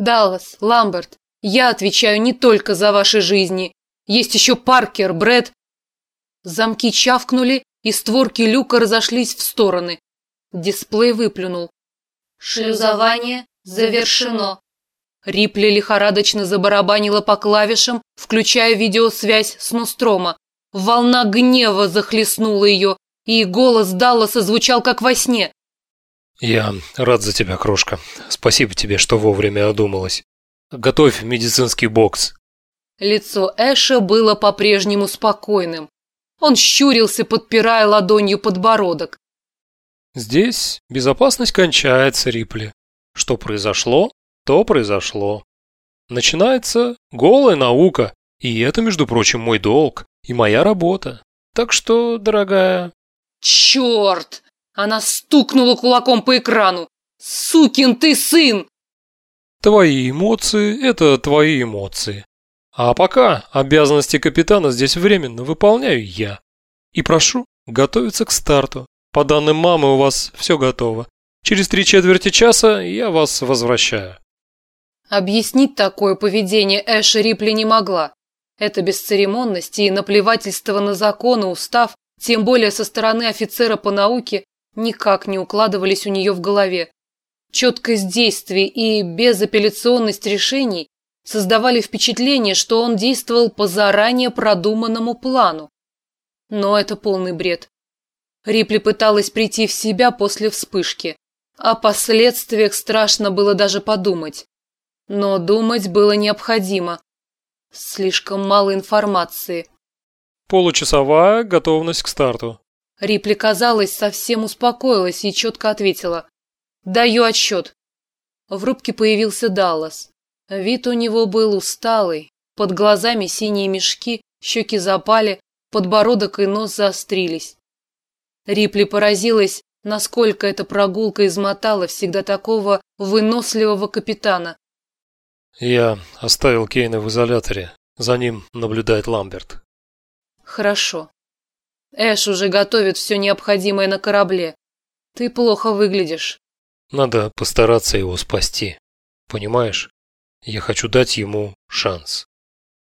Даллас, Ламберт, я отвечаю не только за ваши жизни. Есть еще Паркер, Брэд. Замки чавкнули, и створки люка разошлись в стороны. Дисплей выплюнул. Шлюзование завершено. Рипли лихорадочно забарабанила по клавишам, включая видеосвязь с Нострома. Волна гнева захлестнула ее, и голос Далласа звучал как во сне. «Я рад за тебя, крошка. Спасибо тебе, что вовремя одумалась. Готовь медицинский бокс». Лицо Эша было по-прежнему спокойным. Он щурился, подпирая ладонью подбородок. «Здесь безопасность кончается, Рипли. Что произошло, то произошло. Начинается голая наука, и это, между прочим, мой долг и моя работа. Так что, дорогая...» «Черт!» Она стукнула кулаком по экрану. «Сукин ты сын!» «Твои эмоции – это твои эмоции. А пока обязанности капитана здесь временно выполняю я. И прошу готовиться к старту. По данным мамы у вас все готово. Через три четверти часа я вас возвращаю. Объяснить такое поведение Эша Рипли не могла. Это бесцеремонность и наплевательство на законы, устав, тем более со стороны офицера по науке, никак не укладывались у нее в голове. Четкость действий и безапелляционность решений создавали впечатление, что он действовал по заранее продуманному плану. Но это полный бред. Рипли пыталась прийти в себя после вспышки. О последствиях страшно было даже подумать. Но думать было необходимо. Слишком мало информации. Получасовая готовность к старту. Рипли, казалось, совсем успокоилась и четко ответила. «Даю отсчет». В рубке появился Даллас. Вид у него был усталый, под глазами синие мешки, щеки запали, подбородок и нос заострились. Рипли поразилась, насколько эта прогулка измотала всегда такого выносливого капитана. «Я оставил Кейна в изоляторе. За ним наблюдает Ламберт». «Хорошо. Эш уже готовит все необходимое на корабле. Ты плохо выглядишь». «Надо постараться его спасти. Понимаешь?» Я хочу дать ему шанс.